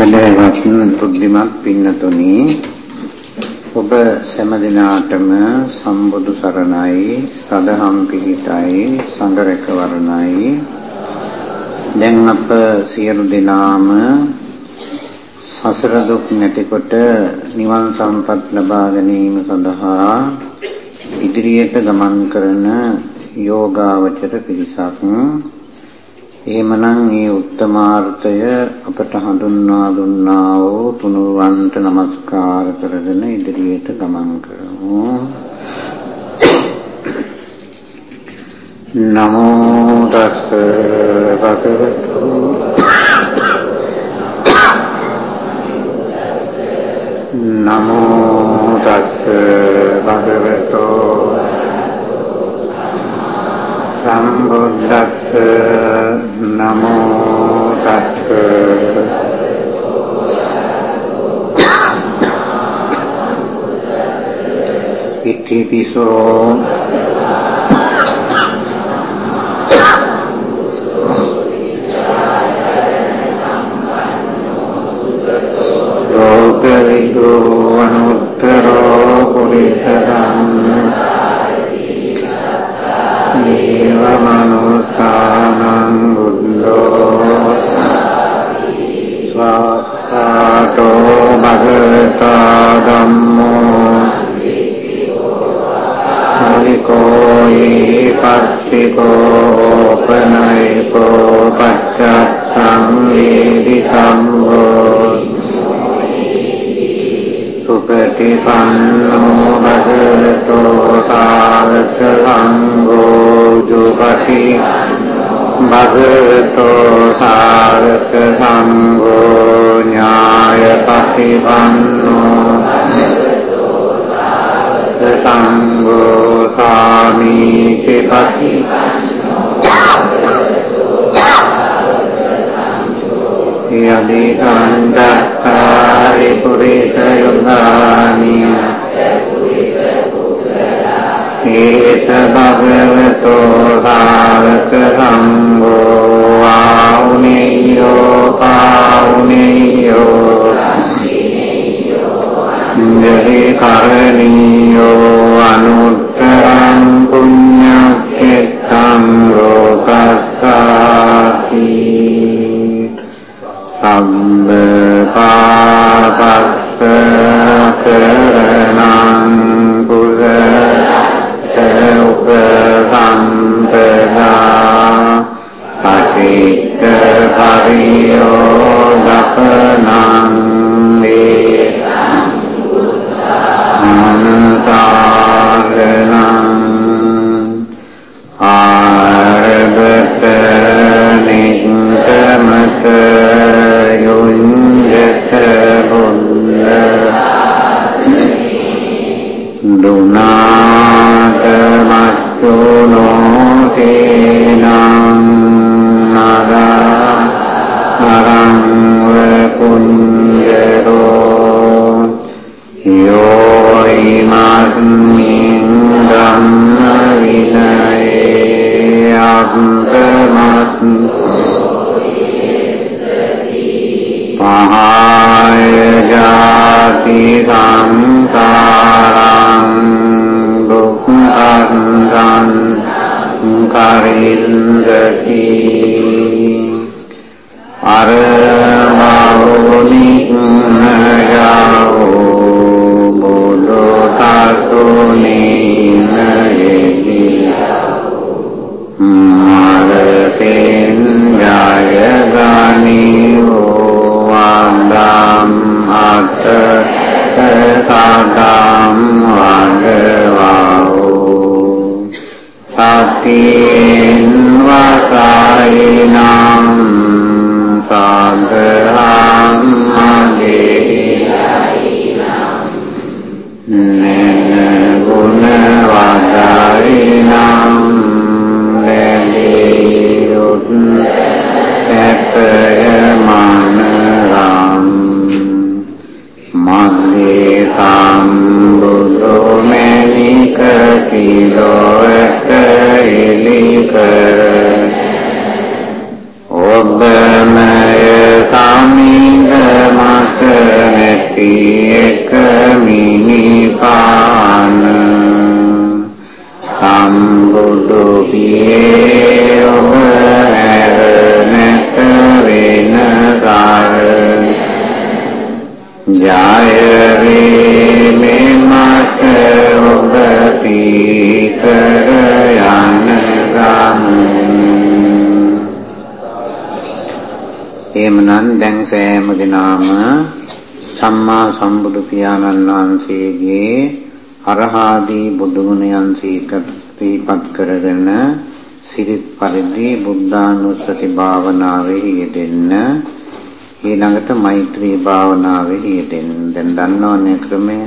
සදහවත් බුද්ධිමත් පින්නතුනි ඔබ සෑම දිනාටම සම්බුදු සරණයි සදහම් පිහිටයි සංඝරැක වරණයි. දැන් අප සියලු දෙනාම සසර දුක් නැතිකොට නිවන් සම්පත් ලබා ගැනීම සඳහා ඉදිරියට ගමන් කරන යෝගාවචර පිරිසක් එහෙමනම් මේ උත්තමාර්ථය අපට හඳුන්වා දුන්නා වූ තුනුරුවන්ට নমස්කාර කරගෙන ඉදිරියට ගමන් කරමු. නමෝ තස් භගවතු නමෝ තස් භගවතු සම්බුද්දස්ස නමෝ තස්ස. ඉතිපිසෝ ලෝකවිදෝ අනුත්තරෝ පුරිස ධම්ම ඊපස්සිකෝ පනයිකෝ පච්චත්තං වේදිතං සුපටිපන්නෝ භගවතෝ සාවක සංඝෝ ජුපටි භගවතෝ සාවක සංඝෝ ඥායපටිපන්නෝ සංඝෝ සාමීචි යදිකන්දක්කාරි පුරිස යුගානි ඒස භගවතෝ සාවක සංඝෝ ආඋනේයෝ පාඋනේයෝ ජහි කරණීයෝ අනුත්තරං පුඤ්ඤක්ඛෙත්තං ලෝකස්සාති සම්ම පාපස්ස කරණං අරහාදී බුදු ගුණයන් සිහිපත් කරගෙන සිරිත් පරිදි බුද්ධානුස්සති භාවනාවේ යෙදෙන්න ඊළඟට මෛත්‍රී භාවනාවේ යෙදෙන්න. දැන් දන්නවනේ ක්‍රමය?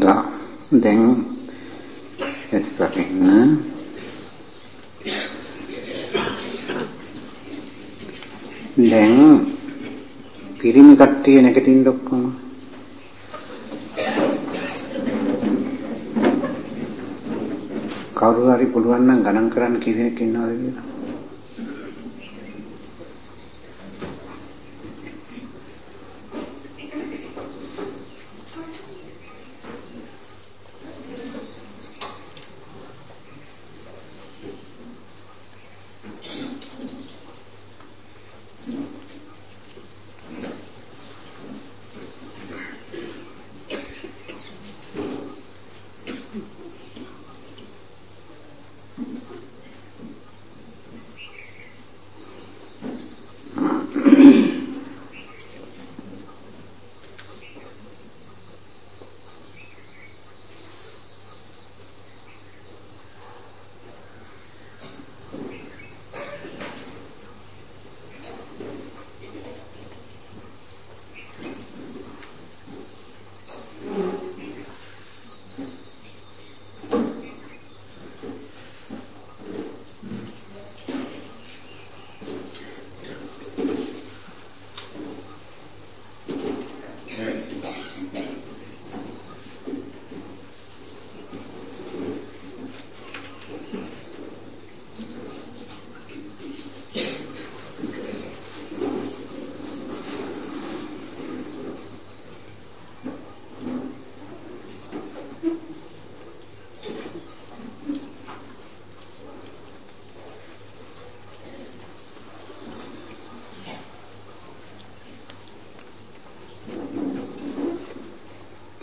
හොඳයි දැන් එස් වටින්න. දැන් පිරිමි කට්ටිය නැගිටින්න ඔක්කොම. කවුරු හරි පුළුවන් නම් ගණන් කරන්න කී දෙනෙක් ඉන්නවද කියලා.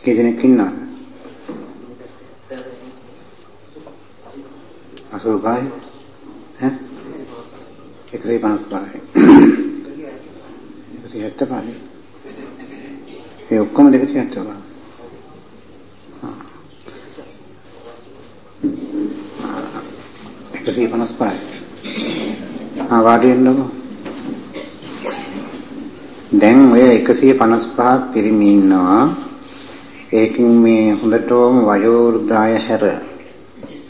කී දෙනෙක් ඉන්නවද? 85යි ඈ 155යි 175යි ඒ ඔක්කොම 275 155යි ආ. වාඩි වෙන්නකෝ දැන් ඔය 155ක් පිරිමි ඉන්නවා. ඒකින් මේ හොඳටම වයෝවෘද්ධාය හැර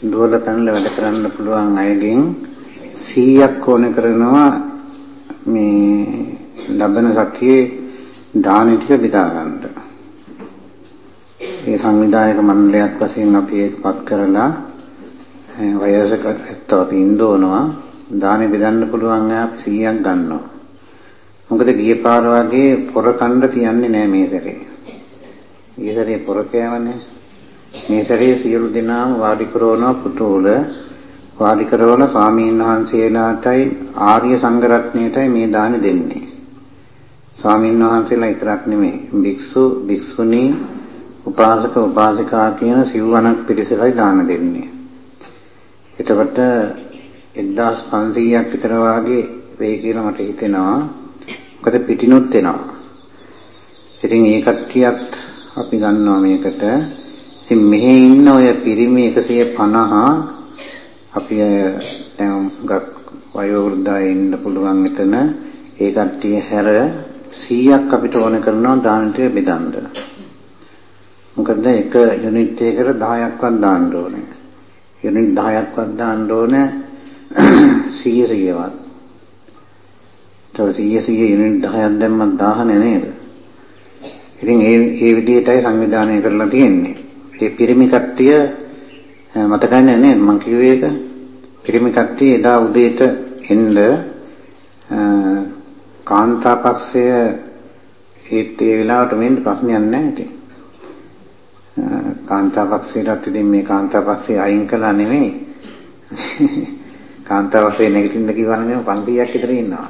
දුවල පැනල වැඩ කරන්න පුළුවන් අයගෙන් 100ක් ඕන කරනවා මේ ලබන සතියේ දාන ටික බෙදා ගන්න. ඒ සංවිධායක මණ්ඩලයක් වශයෙන් අපි ඒකපත් කරලා වයසක ඇත්තෝ අපි ඉන්දෝනවා දානෙ බෙදන්න පුළුවන් අය 100ක් ගන්නවා. මොකද ගිය පාර වගේ පොර කණ්ඩ තියන්නේ නැහැ මේ සැරේ. ගිය සැරේ පොර කෑවනේ. මේ සැරේ සියලු දෙනාම වාඩි කරවනවා පුටුවල වාඩි කරවන ස්වාමීන් වහන්සේලාටයි ආර්ය සංඝරත්නයටයි මේ දාන දෙන්නේ. ස්වාමීන් වහන්සේලා විතරක් නෙමෙයි භික්ෂු භික්ෂුණී උපාසක උපාසිකා කියන සිව්වණක් පිරිසටයි දාන දෙන්නේ. එතකොට 1500ක් විතර වාගේ වෙයි කියලා මට හිතෙනවා. මොකද පිටිනුත් එනවා. ඉතින් ඒ කට්ටියත් අපි ගන්නවා මේකට. ඉතින් මෙහි ඉන්න ඔය පිරිමි 150 අපි දැන් ගත් වයෝ වෘද්ධය ඉන්න පුළුවන් මෙතන ඒ කට්ටිය හැර 100ක් අපිට ඕන කරනවා දානට බෙදන්න. මොකද එක යුනිට් එකකට 10ක්වත් දාන්න ඕනේ. යුනිට් 10ක්වත් දාන්න ඕනේ 100 100වත්. තව 100 100 යුනිට් 10ක් දැම්මත් 1000 නේද? ඉතින් ඒ ඒ විදිහටයි සංවිධානය කරලා තියෙන්නේ. ඒ පිරිමි කට්ටිය මතකයි නේද මං කිව්වේ ඒක? පිරිමි කට්ටිය එදා උදේට එන්න කාන්තා පක්ෂය ඒත් ඒ වෙලාවට මෙන්න ප්‍රශ්නයක් නැහැ ඉතින්. කාන්තා පක්ෂයටත් ඉතින් මේ කාන්තා පක්ෂය අයින් කළා නෙමෙයි. කාන්තා පක්ෂය නැගිටින්න කිව්වනම් 500ක් විතර ඉන්නවා.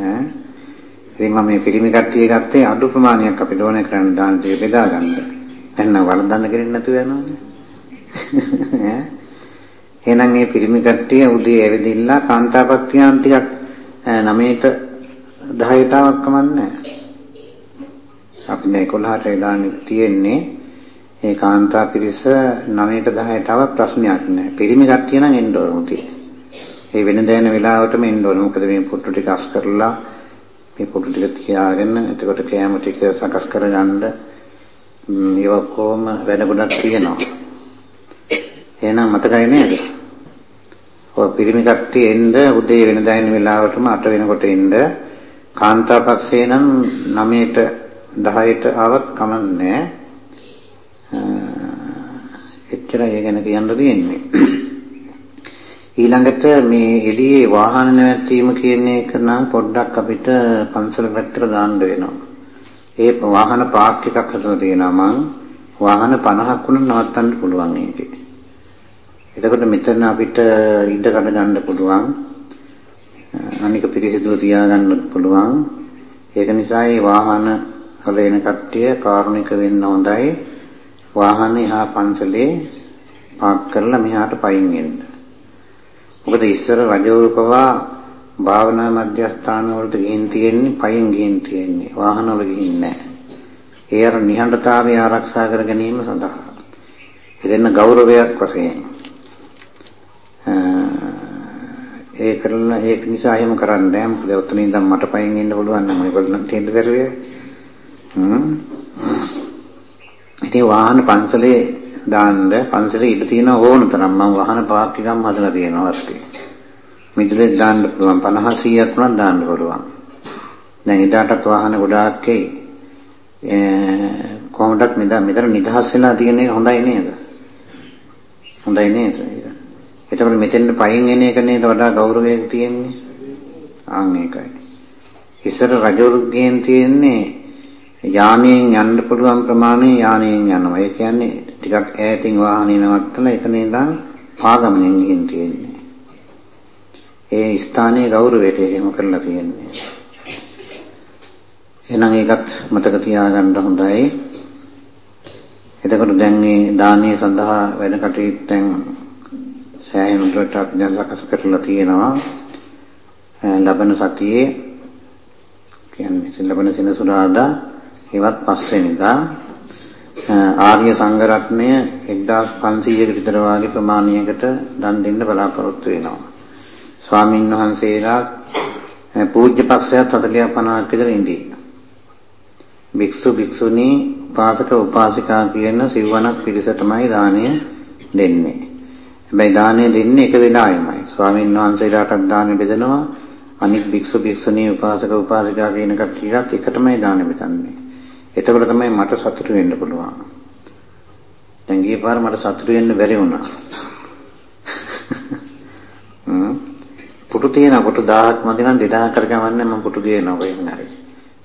ඈ ඉතින් මම මේ පිරිමි කට්ටිය ගත්තේ අඩු ප්‍රමාණයක් අපිට ඕනේ කරන්න දාන දේ බෙදා ගන්න. එහෙනම් වරදන්න කෙරෙන්නේ නැතුව යනවනේ. ඈ එහෙනම් මේ පිරිමි කට්ටිය උදේ ඇවිදිලා කාන්තාපක්තියන් ටිකක් 9ට 10ට ආවක් කමන්නේ. අපි මේ 11ට දාන්න තියෙන්නේ ඒ කාන්තා පිරිස 9ට 10ට ආවක් ප්‍රශ්නයක් නෑ. පිරිමි කට්ටිය නම් එන්න ඕන උදේ. ඒ වෙන දැන වෙලාවටම එන්න ඕන. මොකද මේ පුට්ටු ටික අස් කරලා මේ පුටු ටික තියාගෙන එතකොට කෑම ටික සකස් කරගන්න මේ ඔක්කොම වැඩ ගොඩක් තියෙනවා. එහෙනම් මතකයි නේද? ඔය පිරිමි කට්ටිය එන්න උදේ වෙනදා ඉන්න වෙලාවටම 8 වෙනකොට එන්න කාන්තා පක්ෂේ නම් 9ට 10ට ආවත් කමන්නේ එච්චරයි ඒ ගැන කියන්න තියෙන්නේ. ඊළඟට මේ එළියේ වාහන නැවැත්වීම කියන එක නම් පොඩ්ඩක් අපිට පන්සල පැත්තට දාන්න වෙනවා. ඒ වාහන පාර්ක් එකක් හදලා තියෙනවා මං. වාහන 50ක් වුණත් නවත්තන්න පුළුවන් ඒකේ. එතකොට මෙතන අපිට ඉඩ කඩ ගන්න පුළුවන්. අනික පිරිසිදුව තියාගන්න පුළුවන්. ඒක නිසා මේ වාහන වල එන කට්ටිය කාරුණික වෙන්න හොඳයි. වාහනේ හා පන්සලේ පාර්ක් කරලා මෙහාට පයින් එන්න. මොකද ඉස්සර රජවරු පවා භාවනා මධ්‍යස්ථාන වලට ගිහින් තියෙන්නේ පයින් ගිහින් තියෙන්නේ වාහන වල ගිහින් නැහැ. ඒ අර නිහඬතාවය ආරක්ෂා කර ගැනීම සඳහා. එදෙන්න ගෞරවයක් වශයෙන්. ඒ කරලා ඒක නිසා එහෙම කරන්නේ නැහැ. මොකද ඔතන ඉඳන් මට පයින් ඉන්න පුළුවන් නම් මේගොල්ලන් තේින්න බැරුවේ. හ්ම්. ඉතින් වාහන පන්සලේ දාන්න පන්සලේ ඉඳ තියෙන ඕන තරම් මම වාහන පාර්ක් එකක් හදලා තියෙනවා අස්සේ. මිදුලේ දාන්න පුළුවන් 50 100ක් වුණත් දාන්න පුළුවන්. දැන් එදාටත් වාහන ගොඩාක් එයි. කොහොමදත් මෙදා මෙතන නිදහස් වෙලා තියෙන එක හොඳයි නේද? හොඳයි නේද? එතකොට මෙතෙන් පයින් එන එක නේද වඩා ගෞරවයක් තියෙන්නේ? ආන් ඒකයි. ඉස්සර රජවරුගෙන් තියෙන්නේ යානයෙන් යන්න පුළුවන් ප්‍රමාණය යානයෙන් යනවා. ඒ කියන්නේ ටිකක් ඈතින් වාහනේ නවත්තලා එතන ඉඳන් පාගමනෙන් ගිහින් තියෙන්නේ. ඒ ස්ථානයේ ගෞරවයට එහෙම කරලා තියෙන්නේ. එහෙනම් ඒකත් මතක තියාගන්න හොඳයි. එතකොට දැන් මේ දානීය සඳහා වැඩ කටයුත්තෙන් සෑහෙන දුරට අපි දැන් සකස් කරලා තියෙනවා. ලබන සතියේ කියන්නේ ලබන සෙනසුරාදා ඒවත් පස්වෙනිදා ආර්ය සංඝ රත්නය 1500කට විතර වාගේ ප්‍රමාණයකට දන් දෙන්න බලාපොරොත්තු වෙනවා. ස්වාමින් වහන්සේලා පූජ්‍ය පක්ෂයත් 40 50ක් විතර ඉඳී. භික්ෂු භික්ෂුණී උපාසක උපාසිකා කියන සිවණක් පිරිසටමයි දාණය දෙන්නේ. හැබැයි දාණය දෙන්නේ එක වෙලාවෙමයි. ස්වාමින් වහන්සේලාටත් දාණය බෙදනවා. අනිත් භික්ෂු භික්ෂුණී උපාසක උපාසිකා කියන කට්ටියත් එකටමයි දාණය බෙදන්නේ. එතකොට තමයි මට සතුටු වෙන්න පුළුවන්. දැන් ගිය පාර මට සතුටු වෙන්න බැරි වුණා. හ්ම්. පුටු තියෙන පුටු 1000ක් මදි නම් 2000 කරගමන්නේ මම පුටු ගේනවා කොහෙන් හරි.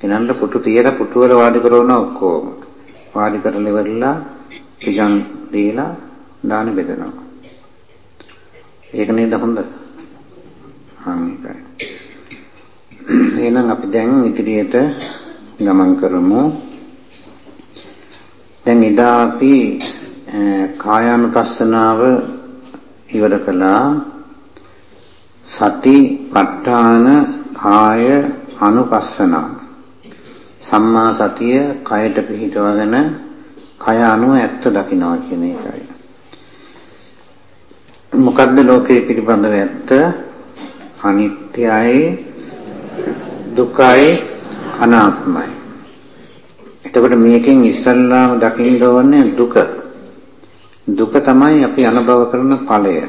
ගෙනල්ල පුටු තියලා පුටු වල වාඩි කරවන ඔක්කොම. වාඩි කරලා ඉවරලා පිටන් දීලා දාන බෙදනවා. ඒක නේද හොඳ? හා මේකයි. එහෙනම් අපි දැන් ඉදිරියට ගමන් කරමු. දැන් එදා අපි කායානුපස්සනාව ඉවර කළා. සති ප ဋ ාණ කාය අනුපස්සනා සම්මා සතිය කයට පිහිටවගෙන කය අනුව ඇත්ත දකින්නවා කියන එකයි. මොකද්ද ලෝකයේ පිළිබඳව ඇත්ත? අනිත්‍යයි දුකයි අනාත්මයි. එතකොට මේකෙන් ඉස්සල්ලාම දකින්න ඕනේ දුක. දුක තමයි අපි අනුභව කරන ඵලය.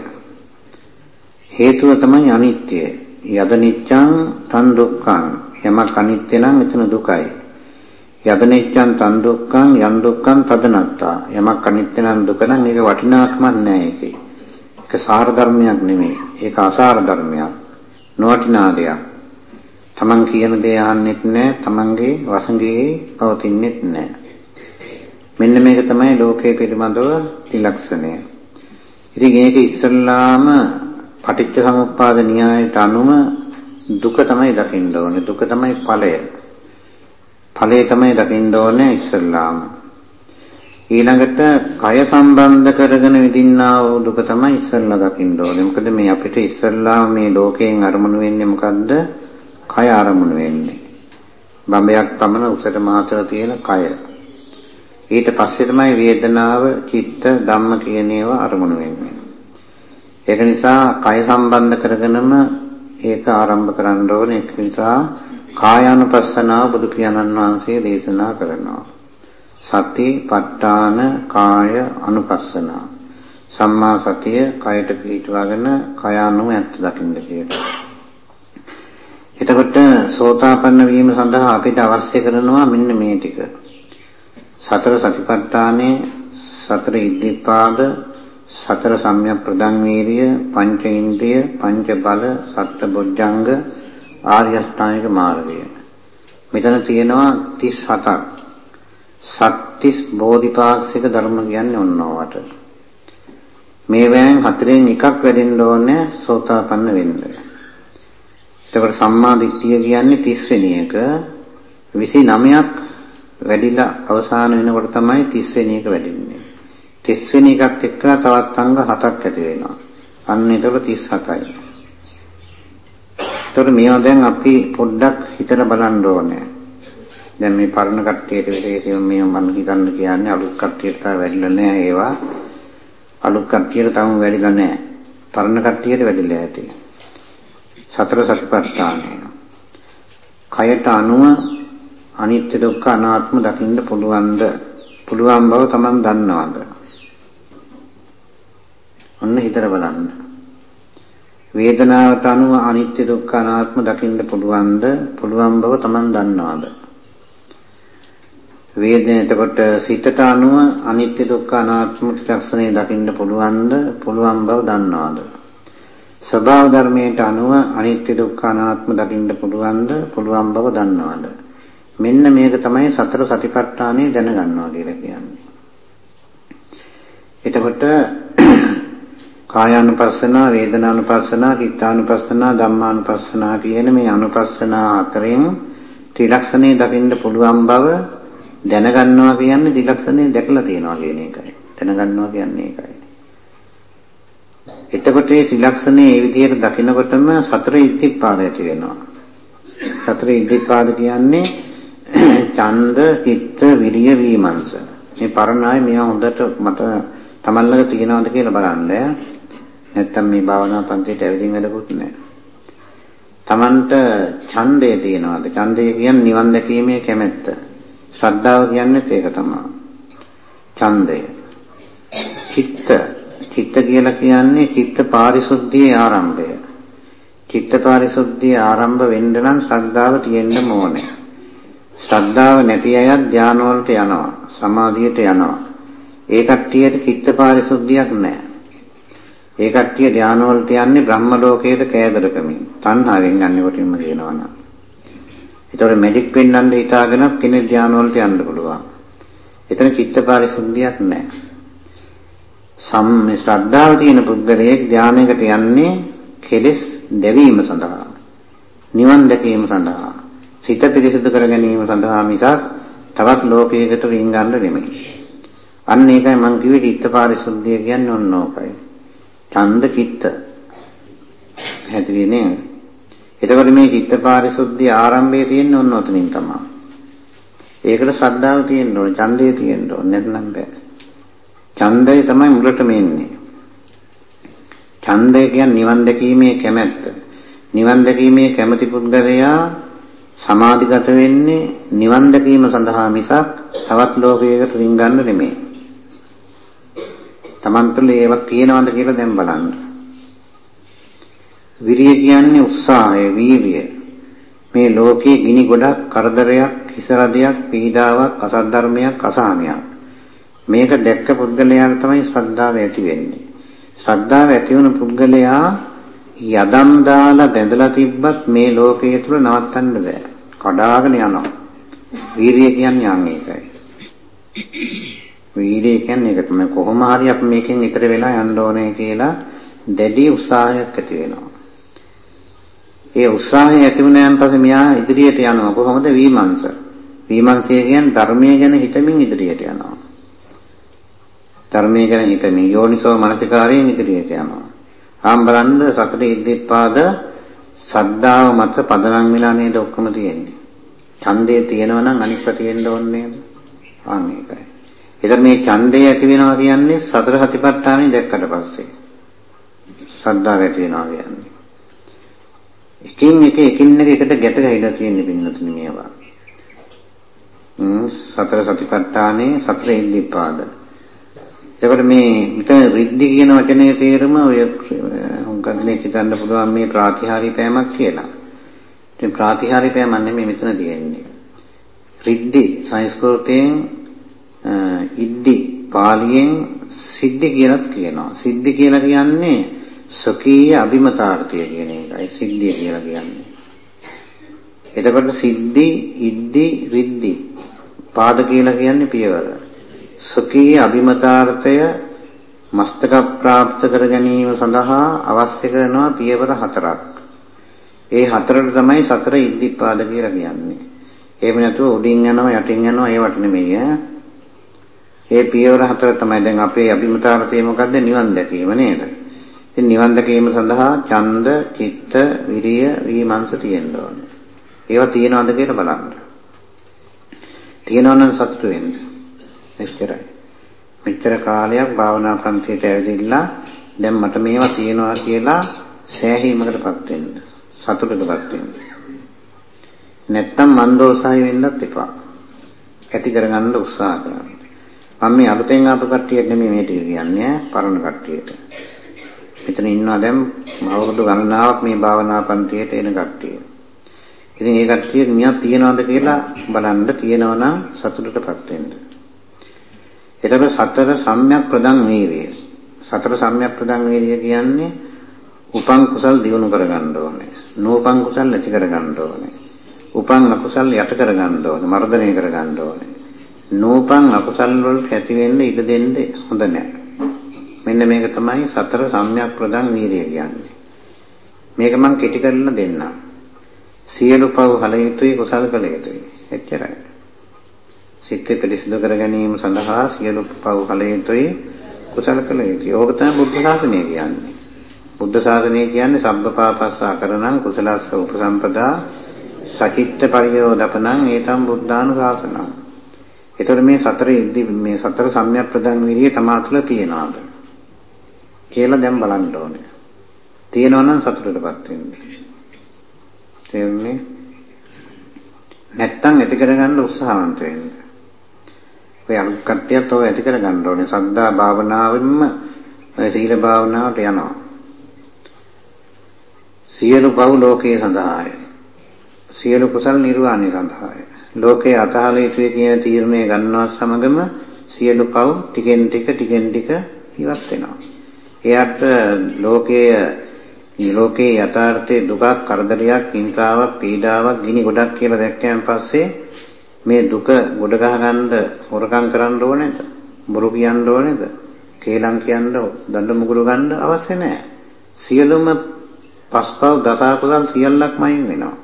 හේතුව තමයි අනිත්‍ය. යද නිච්ඡං තන් දුක්ඛං. යමක් අනිත්‍ය නම් එතන දුකයි. යද නිච්ඡං තන් දුක්ඛං යන් දුක්ඛං තදනත්තා. යමක් අනිත්‍ය නම් දුක නම් ඒක වටිනාකමක් නැහැ ඒකේ. ඒක සාර ධර්මයක් නෙමෙයි. ඒක අසාර ධර්මයක්. නොවටිනා දෙයක්. තමන් කියන දේ අහන්නෙත් නැහැ. තමන්ගේ වසඟේ පවතින්නෙත් නැහැ. මෙන්න මේක තමයි ලෝකයේ පිළිබඳව ත්‍රිලක්ෂණය. ඉතින් මේක ඉස්සල්ලාම පටිච්ච සමුප්පාද න්‍යායට අනුව දුක තමයි දකින්න ඕනේ. දුක තමයි ඵලය. ඵලය තමයි දකින්න ඕනේ ඉස්සල්ලාම. ඊළඟට කය සම්බන්ධ කරගෙන විඳින්නා වූ දුක තමයි ඉස්සල්ලා දකින්න ඕනේ. මොකද මේ අපිට ඉස්සල්ලාම මේ ලෝකයෙන් අරමුණු වෙන්නේ මොකද්ද? කය අරමුණු වෙන්නේ. බඹයක් පමණ උසට මාතර තියෙන කය. ඊට පස්සේ තමයි වේදනාව, චිත්ත, ධම්ම කියන ඒවා අරමුණු වෙන්නේ. ඒක නිසා කය සම්බන්ධ කරගෙනම ඒක ආරම්භ කරන්න ඕනේ. ඒක නිසා කායානුපස්සනාව බුදු පියාණන් වහන්සේ දේශනා කරනවා. සති ප ဋ ාණ කාය අනුපස්සනාව. සම්මා සතිය කයට පිළිටවාගෙන කය අනුව ඇත්ත දකින්න කියලා. එතකොට සෝතාපන්න වීම සඳහා අපිට අවශ්‍ය කරනවා මෙන්න මේ ටික. සතර සතිපට්ඨානේ සතර ඉද්ධිපාද සතර සම්‍යක් ප්‍රදං වීර්ය පංච ඉන්ද්‍රිය පංච බල සත්ත බොජ්ජංග ආර්ය අෂ්ටාංගික මාර්ගය. මෙතන තියෙනවා 37ක් සත්‍තිස් බෝධිපාක්ෂික ධර්ම කියන්නේ ඔන්නෝවට. මේ වෑන් හතරෙන් එකක් වැඩෙන්න ඕනේ සෝතාපන්න වෙන්න. එතකොට සම්මා දිට්ඨිය කියන්නේ 30 වෙනි එක 29ක් වැඩිලා අවසාන වෙනකොට තමයි 30 වෙනි එක වැඩින්නේ 30 වෙනි එකත් එක්කලා තවත් අංග හතක් ඇති වෙනවා. අන්න ඒතකොට 37යි. ඒතකොට මේවා දැන් අපි පොඩ්ඩක් හිතලා බලන්න ඕනේ. දැන් මේ පරණ කට්ටියට විශේෂයෙන් මේ මම හිතන්න කියන්නේ අලුත් කට්ටියට තා වැඩිලා නැහැ ඒවා. අලුත් කට්ටියට තාම වැඩිලා නැහැ. පරණ කට්ටියට වැඩිලා ඇති. සතර සතිපට්ඨානය. කයට අනුව අනිත්‍ය දුක්ඛ අනාත්ම දකින්න පුළුවන්ද? පුළුවන් බව Taman දන්නවද? ඔන්න හිතලා බලන්න. වේදනාවට අනුව අනිත්‍ය දුක්ඛ අනාත්ම දකින්න පුළුවන්ද? පුළුවන් බව Taman දන්නවද? වේදන එතකොට සිතට අනුව අනිත්‍ය දුක්ඛ අනාත්ම ත්‍රිලක්ෂණය දකින්න පුළුවන්ද? පුළුවන් බව දන්නවද? ස්වභාව ධර්මයට අනුව අනිත්‍ය දුක්ඛ අනාත්ම දකින්න පුළුවන්ද? පුළුවන් බව දන්නවද? මෙන්න මේක තමයි සතර සතිපට්ඨානෙ දැනගන්නවා කියලා කියන්නේ. එතකොට කායානුපස්සනා, වේදනානුපස්සනා, චිත්තානුපස්සනා, ධම්මානුපස්සනා කියන මේ අනුපස්සනා අතරින් ත්‍රිලක්ෂණේ දකින්න පුළුවන් බව දැනගන්නවා කියන්නේ ත්‍රිලක්ෂණය දැකලා තියෙනවා කියන එකයි. දැනගන්නවා කියන්නේ ඒකයි. එතකොට මේ ත්‍රිලක්ෂණය ඒ විදිහට දකිනකොටම සතර ඉද්ධිපාද ඇති වෙනවා. සතර ඉද්ධිපාද කියන්නේ ඡන්ද, චිත්ත, විරිය, වීමංස. මේ පරණාය මේවා හොඳට මට තමන් ළඟ තියෙනවද කියලා බලන්න. නැත්තම් මේ භාවනා පන්තියට ඇවිදින් වැඩකුත් නැහැ. තමන්ට ඡන්දය තියෙනවද? ඡන්දය කියන්නේ නිවන් දැකීමේ කැමැත්ත. ශ්‍රද්ධාව කියන්නේ ඒක තමයි. ඡන්දය. චිත්ත. චිත්ත කියලා කියන්නේ චිත්ත පාරිශුද්ධියේ ආරම්භය. චිත්ත පාරිශුද්ධියේ ආරම්භ වෙන්න නම් ශ්‍රද්ධාව තියෙන්න ඕනේ. ශ්‍රද්ධාව නැති අය ධානය වලට යනවා. සමාධියට යනවා. ඒ කට්ටියට චිත්ත පාරිශුද්ධියක් නැහැ. ඒ කට්ටිය ධානය වලට යන්නේ බ්‍රහ්ම ලෝකයට කෑදරකමින්. තණ්හාවෙන් යන්නේ කොටින්ම කියනවා නම්. ඒතකොට මැජික් පෙන්වන්න හිතාගෙන කෙනෙක් ධානය වලට යන්න පුළුවන්. එතන චිත්ත පාරිශුද්ධියක් නැහැ. සම් ශ්‍රද්ධාව තියෙන පුද්ගලයෙක් ධානයකට යන්නේ කෙලෙස් දැවීම සඳහා. නිවන් දැකීම සඳහා. සිත පිරිසිදු කර ගැනීම සඳහා මිසක් තවත් ලෝකයකට රින්ගන්න නෙමෙයි. අන්න ඒකයි මම කිව්වේ චිත්ත පාරිශුද්ධිය කියන්නේ ඔන්න ඕකයි. ඡන්ද චිත්ත. හැදිරියේ නේද? එතකොට මේ චිත්ත පාරිශුද්ධිය ආරම්භය තියෙන්නේ ඔන්න ඔතනින් තමයි. ඒකට ශ්‍රද්ධාව තියෙන්න ඕනේ, ඡන්දය තියෙන්න ඕනේ නැත්නම් බෑ. ඡන්දය තමයි මුලටම එන්නේ. ඡන්දය කියන්නේ නිවන් දැකීමේ කැමැත්ත. නිවන් දැකීමේ කැමැති පුද්ගලයා සමාධිගත වෙන්නේ නිවන් දැකීම සඳහා මිසක් තවත් ලෝකයකට රින්ගන්න නෙමෙයි. Taman තුළ ඒවක් තියෙනවද කියලා දැන් බලන්න. විරිය කියන්නේ උත්සාහය, වීර්යය. මේ ලෝකයේ ගිනි ගොඩක්, කරදරයක්, හිසරදයක්, පීඩාවක්, අසද්ධර්මයක්, අසහනයක්. මේක දැක්ක පුද්ගලයාට තමයි ශ්‍රද්ධාව ඇති වෙන්නේ. ශ්‍රද්ධාව ඇති වුණ පුද්ගලයා යදම් දාලා බැඳලා තිබ්බත් මේ ලෝකයේ තුල නවත්තන්න බෑ. කඩාගෙන යනවා. වීරිය කියන්නේ යන්නේ ඒකයි. වීරිය කියන්නේ ඒක තමයි කොහොම හරි අපි මේකෙන් ඈතර වෙලා යන්න ඕනේ කියලා දැඩි උත්සාහයක් ඇති වෙනවා. ඒ උත්සාහය ඇති වුණාන් පස්සේ මෙයා ඉදිරියට යනවා කොහොමද විමර්ශ. විමර්ශය කියන්නේ ධර්මයේ ගැන හිතමින් ඉදිරියට යනවා. ධර්මයේ ගැන හිතමින් යෝනිසෝ මනසිකාරයෙන් ඉදිරියට යනවා. ආම් බලන්න සතර ඉද්ධිපාද සද්ධාව මත පදනම් වෙලා නේද ඔක්කොම තියෙන්නේ. ඡන්දේ තියෙනවා නම් අනිත්‍ය තියෙන්න ඕනේ නේද? ආ මේකයි. එතකොට මේ ඡන්දය ඇති වෙනවා කියන්නේ සතර සතිපට්ඨානෙ දැක්කට පස්සේ. ශ්‍රද්ධාව ඇති වෙනවා කියන්නේ. එකින් එක එකින් එක එකට ගැට ගහලා තියෙන්නේ පින්නතුනි මේවා. සතර සතිපට්ඨානේ සතර ඉද්ධිපාද. එතකොට මේ මෙතන රිද්දි කියන වචනේ තේරුම ඔය හුඟක් දෙනෙක් හිතන්න පුළුවන් මේ ප්‍රාතිහාරී පෑමක් කියලා. ඉතින් ප්‍රාතිහාරී පෑමක් නෙමෙයි මෙතන තියෙන්නේ. රිද්දි සංස්කෘතයෙන් ඉද්දි පාලියෙන් සිද්ධි කියලාත් කියනවා. සිද්ධි කියලා කියන්නේ සකීය අභිමතාර්ථය කියන එකයි සිද්ධිය කියලා කියන්නේ. එතකොට සිද්ධි, ඉද්දි, රිද්දි පාද කියලා කියන්නේ පියවර. සකීය අභිමතාර්ථය මස්තක ප්‍රාප්ත කර ගැනීම සඳහා අවශ්‍ය කරනවා පියවර හතරක්. ඒ හතරට තමයි සතර ඉද්ධිපාද කියලා කියන්නේ. එහෙම නැතුව උඩින් යනවා යටින් යනවා ඒවට නෙමෙයි ඈ. ඒ පියවර හතර තමයි දැන් අපේ අභිමතාර්ථය මොකද්ද? නිවන් දැකීම නේද? ඉතින් නිවන් දැකීම සඳහා ඡන්ද, චිත්ත, විරිය, වීමංශ තියෙන්න ඕනේ. ඒවා තියෙනවද කියලා බලන්න. තියෙනවනම් සතුටු වෙන්න. එච්චරයි. මෙච්චර කාලයක් භාවනා පන්තියට ඇවිදilla දැන් මට මේවා තියෙනවා කියලා සෑහීමකටපත් වෙන්න. සතුටටපත් වෙන්න. නැත්තම් මන්දෝසහය වෙන්නත් එපා. ඇති කරගන්න උත්සාහ කරන්න. මම මේ අලුතෙන් ආපු කට්ටියට නෙමෙයි මේ ටික කියන්නේ පරණ කට්ටියට. මෙතන ඉන්නවා දැන් අවුරුදු ගණනාවක් මේ භාවනා පන්තියට එන කට්ටිය. ඉතින් ඒ කට්ටිය මියක් තියනවද කියලා බලන්න තියෙනවා නම් සතුටටපත් වෙන්න. එතකොට සතර සම්‍යක් ප්‍රදන් වීර්යය. සතර සම්‍යක් ප්‍රදන් වීර්යය කියන්නේ උපං කුසල් දියුණු කරගන්න ඕනේ. නූපං කුසල් ඇති කරගන්න ඕනේ. උපං අකුසල් යට කරගන්න ඕනේ. මර්ධනය කරගන්න ඕනේ. නූපං අකුසල් වලට ඇති වෙන්න ඉඩ දෙන්න හොඳ නැහැ. මෙන්න මේක තමයි සතර සම්‍යක් ප්‍රදන් වීර්යය කියන්නේ. මේක මම කෙටි කරලා දෙන්නම්. සියලු පව් හල යුතුයි කුසල් කළ යුතුයි. එච්චරයි. සිත පිරිසිදු කර ගැනීම සඳහා සියලු පව් කළ යුතුයි කුසල කළ යුතුයි. ඕක තමයි බුද්ධ ශාසනය කියන්නේ. බුද්ධ ශාසනය කියන්නේ සබ්බපාපස්සා කරණං කුසලස්ස උපසම්පදා සචිත්ත පරියෝදපනං ඒතම් බුද්ධානුශාසනං. ඒතර මේ සතර ඉද්දි මේ සතර සම්‍යක් ප්‍රදාන විරිය තමා තුළ තියනවාද කියලා දැන් බලන්න ඕනේ. තියෙනවා නම් සතුටටපත් වෙන්නේ. තේරුණේ? නැත්තම් ඇති කරගන්න උත්සාහවන්ත වෙන්න. ඔය අලුත් කට්ටියත් ඔය ඇති කරගන්න ඕනේ. සද්දා භාවනාවෙන්ම ඔය සීල භාවනාවට යනවා. සියලු පව් ලෝකයේ සඳහාය. සියලු කුසල් නිර්වාණය සඳහාය. ලෝකයේ අතහල යුතුය කියන තීරණය ගන්නවා සමගම සියලු පව් ටිකෙන් ටික ටිකෙන් ටික ඉවත් වෙනවා. එයාට ලෝකයේ ලෝකේ යථාර්ථයේ දුකක් කරදරයක් හිංසාවක් පීඩාවක් ගිනි ගොඩක් කියලා දැක්කයන් පස්සේ මේ දුක ගොඩ ගහගන්න හොරකම් කරන්න ඕනේද? බොරු කියන්න ඕනේද? කේලම් කියන්න දඬ මුගුරු ගන්න අවශ්‍ය නැහැ. සියලුම පස්පව් දසකුසල් සියල්ලක්ම අයින් වෙනවා.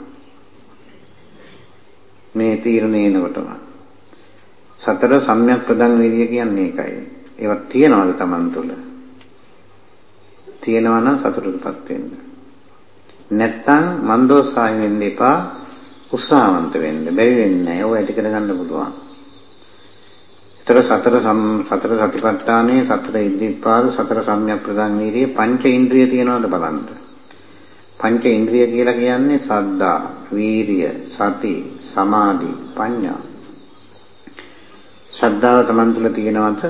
මේ තීරණය එනකොටම සතර සම්‍යක් ප්‍රදන් විරිය කියන්නේ ඒකයි. ඒවත් තියනවාද Taman තුල? තියෙනවා නම් සතුටටපත් වෙන්න. නැත්තම් මන්දෝත්සාහය වෙන්න එපා. උත්සාහවන්ත වෙන්න. බැරි වෙන්නේ නැහැ. ඔය ඇති කරගන්න පුළුවන්. සතර සතර සතර සතිපට්ඨානයේ සතර ඉද්ධිපාද සතර සම්‍යක් ප්‍රදාන වීර්යය පංච ඉන්ද්‍රිය තියනවාද බලන්න. පංච ඉන්ද්‍රිය කියලා කියන්නේ සද්දා, වීරිය, සති, සමාධි, ප්‍රඥා. ශ්‍රද්ධාව Taman තුල තියෙනවද?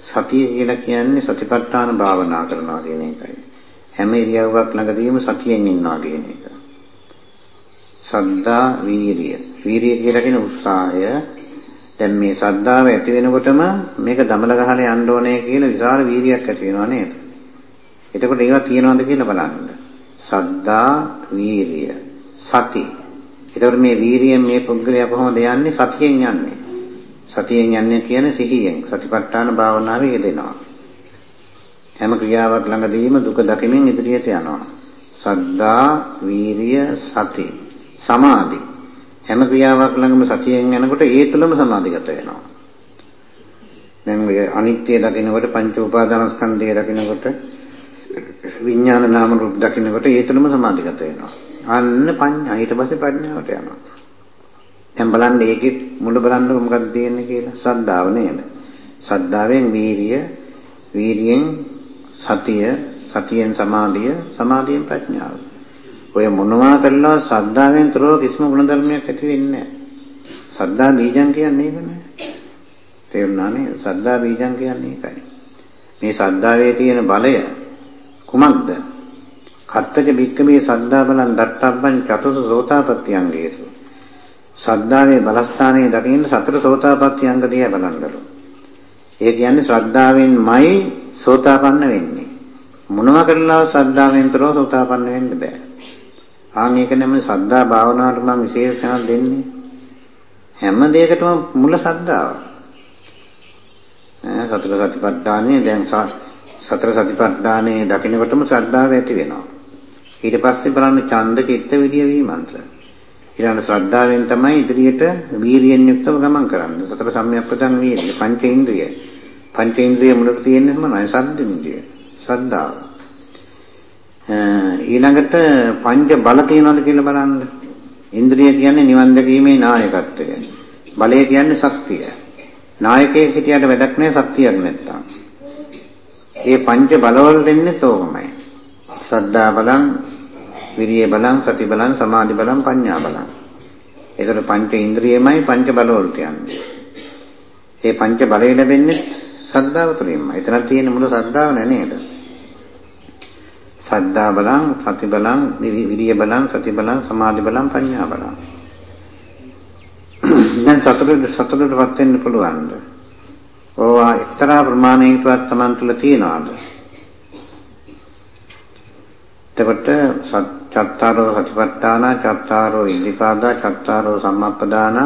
සතිය කියලා කියන්නේ සතිපට්ඨාන භාවනා කරනවා කියන එකයි. හැම ඉරියව්වක් ළඟදීම සතියෙන් ඉන්නවා කියන එක. සද්දා වීරිය. වීරිය කියලා කියන උත්සාහය. දැන් මේ සද්දාව ඇති වෙනකොටම මේක දමල ගහලා යන්න ඕනේ කියලා විශාල වීරියක් ඇති වෙනවා නේද? එතකොට ඒවා තියනවද කියලා බලන්න. සද්දා වීරිය සති. එතකොට මේ වීරියෙන් මේ පුද්ගලයා කොහොමද යන්නේ? සතියෙන් යන්නේ. සතියෙන් යන්නේ කියන සිහියෙන් සතිපට්ඨාන භාවනාවේ යෙදෙනවා. හැම ක්‍රියාවක් ළඟදීම දුක දකිමින් ඉදිරියට යනවා. සද්දා, වීරිය, සති, සමාධි. හැම ක්‍රියාවක් ළඟම සතියෙන් යනකොට ඒ තුළම සමාධිගත වෙනවා. දැන් ඔය අනිත්‍ය දකිනකොට පංච උපාදානස්කන්ධය දකිනකොට විඥාන නාම රූප දකිනකොට ඒ තුළම සමාධිගත වෙනවා. අන්න පඤ්ඤා ඊට පස්සේ ප්‍රඥාවට යනවා. දැන් බලන්න ඒකෙ මුල බලන්නකො මොකක්ද තියෙන්නේ කියලා. සද්ධාව නේද? සද්ධාවෙන් වීරිය, වීරියෙන් සතිය, සතියෙන් සමාධිය, සමාධියෙන් ප්‍රඥාව. ඔය මොනවා කළා සද්ධාවෙන් තොරව කිසිම ගුණධර්මයක් ඇති වෙන්නේ නැහැ. සද්ධා බීජං කියන්නේ ඒක නෑ. තේරුණා නේද? සද්ධා බීජං කියන්නේ ඒකයි. මේ සද්ධාවේ තියෙන බලය කුමක්ද? කත්තක බික්කමේ සද්ධා බලං දත්තබ්බං චතුස සෝතාපට්ඨියංගේසු ශ්‍රද්ධාවේ බලස්ථානයේ දකින්න සතර සෝතාපට්ටි අංග දිහා බලන්නලු. ඒ කියන්නේ ශ්‍රද්ධාවෙන්මයි සෝතාපන්න වෙන්නේ. මොනවා කරලා ශ්‍රද්ධාවෙන්තරෝ සෝතාපන්න වෙන්න බෑ. ආන් ඒක නම් ශ්‍රද්ධා භාවනාවට මම විශේෂ තැනක් දෙන්නේ. හැම දෙයකටම මුල ශ්‍රද්ධාව. ඈ සතර සතිපට්ඨානේ දැන් සතර සතිපට්ඨානේ දකින්නකොටම ශ්‍රද්ධාව ඇති වෙනවා. ඊට පස්සේ බලන්න ඡන්ද චිත්ත විදිය වීමන්ත. ඊළඟ ශ්‍රද්ධාවෙන් තමයි ඉදිරියට වීරියෙන් යුක්තව ගමන් කරන්නේ. සතර සම්‍යක්පදං වීර්ය, පංච ඉන්ද්‍රිය. පංච ඉන්ද්‍රිය මුලට තියෙන්නේ මොනවද? සද්ද ඉන්ද්‍රිය. ශ්‍රද්ධාව. ඊළඟට පංච බල තියනවද කියලා බලන්න. ඉන්ද්‍රිය කියන්නේ නිවන් දැකීමේ නායකත්වය. බලය කියන්නේ ශක්තිය. නායකයෙක් හිටියට වැඩක් නැහැ ශක්තියක් නැත්තම්. මේ පංච බලවල දෙන්නේ තෝමයි. සද්දා බලං විරිය බලං සති බලං සමාධි බලං ප්‍රඥා බලං. ඒතර පංච ඉන්ද්‍රියමයි පංච බලවලට යන්නේ. ඒ පංච බලය ලැබෙන්නේ සද්ධාව තුළින්මයි. එතන තියෙන මුල සද්ධාව නෑ නේද? සද්ධා බලං සති බලං විරිය බලං සති බලං සමාධි බලං ප්‍රඥා බලං. දැන් සතුටට සතුටටපත් වෙන්න පුළුවන්ද? ඕවා එක්තරා ප්‍රමාණයකටවත් Taman තුල තියනවාද? එතකොට චත්තාරෝ සතිපට්ඨාන චත්තාරෝ ඉන්දිකාදා චත්තාරෝ සම්මප්පදාන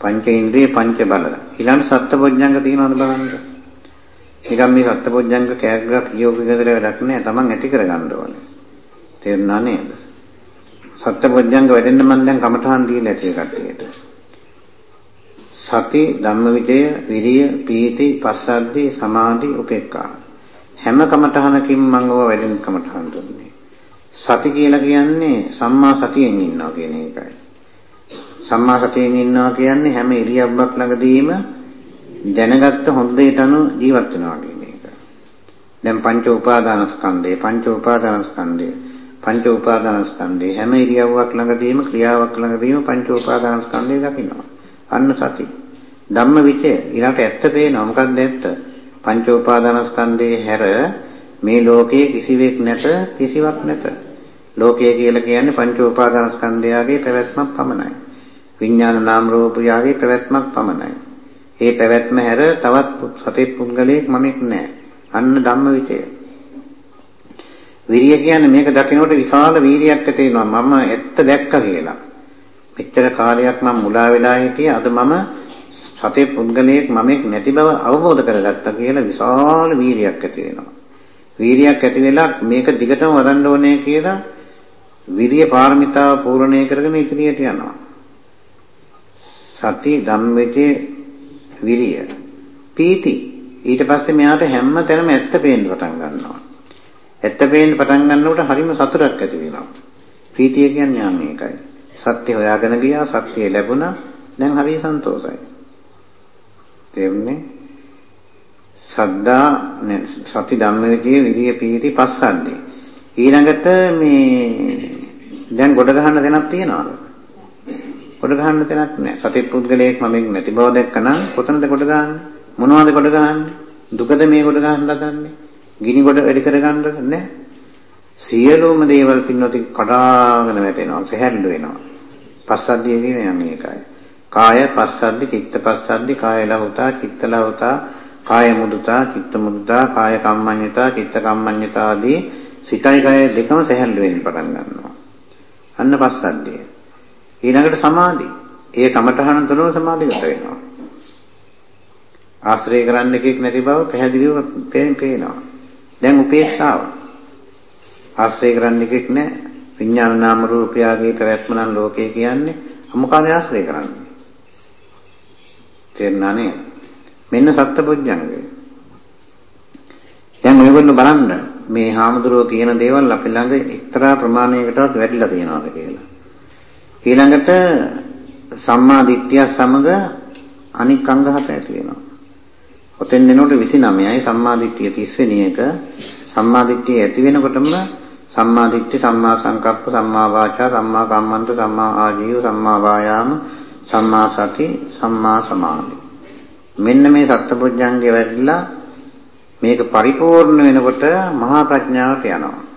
පංච ඉන්ද්‍රිය පංච බල ඊළඟ සත්පොඥංග තියෙනවද බලන්න නිකම් මේ සත්පොඥංග කෑග්ගා කියෝක විදිහට වැඩක් නැහැ Taman ඇති කරගන්න ඕනේ. තේරුණා නේද? සත්පොඥංග වැඩෙන්න මම දැන් කමඨාන් දීලා ඇති කට්ටියට සති ධම්මවිජය විරිය පීති පස්සද්ධි සමාධි උපේක්ඛා. හැම කමඨහනකින් මම ඔය වැඩෙන කමඨහන් දුන්නේ. සති කියලා කියන්නේ සම්මා සතියෙන් ඉන්නවා කියන එකයි. සම්මා සතියෙන් ඉන්නවා කියන්නේ හැම ඉරියව්වක් ළඟදීම දැනගත්ත හොඳ දෙයට අනුව ජීවත් වෙනවා කියන එක. දැන් පංච උපාදානස්කන්ධය පංච උපාදානස්කන්ධය පංච උපාදානස්කන්ධය හැම ඉරියව්වක් ළඟදීම ක්‍රියාවක් ළඟදීම පංච උපාදානස්කන්ධය දකිනවා. අන්න සති. ධම්ම විචය ඊළඟට ඇත්ත පේනවා. මොකක්ද ඇත්ත? පංච උපාදානස්කන්ධයේ හැර මේ ලෝකයේ කිසිවෙක් නැත කිසිවක් නැත. ලෝකය කියලා කියන්නේ පංච උපාදානස්කන්ධයගේ පැවැත්මක් පමණයි. විඥාන නාම රූපයගේ පැවැත්මක් පමණයි. ඒ පැවැත්ම හැර තවත් සතේ පුද්ගලයෙක් මමෙක් නැහැ. අන්න ධම්ම විචය. විරිය කියන්නේ මේක දකිනකොට විශාල වීරියක් ඇති වෙනවා. මම ඇත්ත දැක්ක කියලා. මෙච්චර කාලයක් මම මුලා වෙලා හිටියේ අද මම සතේ පුද්ගලයෙක් මමෙක් නැති බව අවබෝධ කරගත්තා කියලා විශාල වීරියක් ඇති වෙනවා. වීරියක් ඇති වෙලා මේක දිගටම වඩන්න ඕනේ කියලා විරිය පාරමිතාව පූර්ණණය කරගෙන ඉදිරියට යනවා. සති ධම්මවිචේ විරිය. පීති. ඊට පස්සේ මෙයාට හැම තැනම ඇත්ත පේන්න පටන් ගන්නවා. ඇත්ත පේන්න පටන් ගන්නකොට හරිම සතුටක් ඇති වෙනවා. පීතිය කියන්නේ යන්නේ ඒකයි. සත්‍ය හොයාගෙන ගියා සත්‍ය ලැබුණා. දැන් හරි සන්තෝෂයි. තේරුණේ? සද්දා සති ධම්මවිචේ විරිය පීති පස්සද්දී ඊළඟට මේ දැන් ගොඩ ගහන්න දෙනක් තියනවාද? කොට ගහන්න තැනක් නැහැ. සතෙක් පුද්ගලයෙක් මමෙක් නැති බව දැක්කනම් කොතනද කොට ගහන්නේ? මොනවද කොට ගහන්නේ? දුකද මේ කොට ගහන්න හදන්නේ? ගිනි කොට වැඩි කරගන්නද නැහැ. සියලුම දේවල් පින්නොති කඩාගෙන වැටෙනවා, සැහැල්ලු වෙනවා. පස්සද්ධිය කියන්නේ යන්නේ ඒකයි. කාය පස්සද්ධි, චිත්ත පස්සද්ධි, කාය ලහුතා, චිත්ත ලහුතා, කාය මුදුතා, චිත්ත මුදුතා, කාය කම්මඤ්ඤතා, චිත්ත කම්මඤ්ඤතා ආදී සිතයි කය දෙකම සැහැල්ලු වෙන්න පටන් ගන්නවා. අන්න පස්සද්ධිය. ඊළඟට සමාධි. ඒ කමඨහන තුනම සමාධිගත වෙනවා. ආශ්‍රය කරන්න එකෙක් නැති බව පැහැදිලිව පේනවා. දැන් උපේක්ෂාව. ආශ්‍රය කරන්න එකෙක් නැහැ. විඥාන නාම රූපයගේ පැවැත්ම නම් ලෝකය කියන්නේ මොකද ආශ්‍රය කරන්නේ? තේරුණා නේද? මෙන්න සත්පුජ්ජංගය. දැන් ඔයගොල්ලෝ බලන්න මේ හාමුදුරුවෝ කියන දේවල් අපි ළඟ එක්තරා ප්‍රමාණයකටවත් වැඩිලා තියෙනවද කියලා. ඊළඟට සම්මා දිට්ඨිය සමග අනික් අංග හත ඇති වෙනවා. ඔතෙන් එනකොට 29යි සම්මා දිට්ඨිය 30 වෙනි එක. සම්මා දිට්ඨිය ඇති වෙනකොටම සම්මා දිට්ඨි සම්මා සංකප්ප සම්මා වාචා සම්මා කම්මන්ත සම්මා ආජීව සම්මා වායාම සම්මා සති සම්මා සමාධි. මෙන්න මේ සත්පුජ්ජංගේ වැඩිලා මේක පරිපූර්ණ වෙනකොට මහා ප්‍රඥාවට යනවා.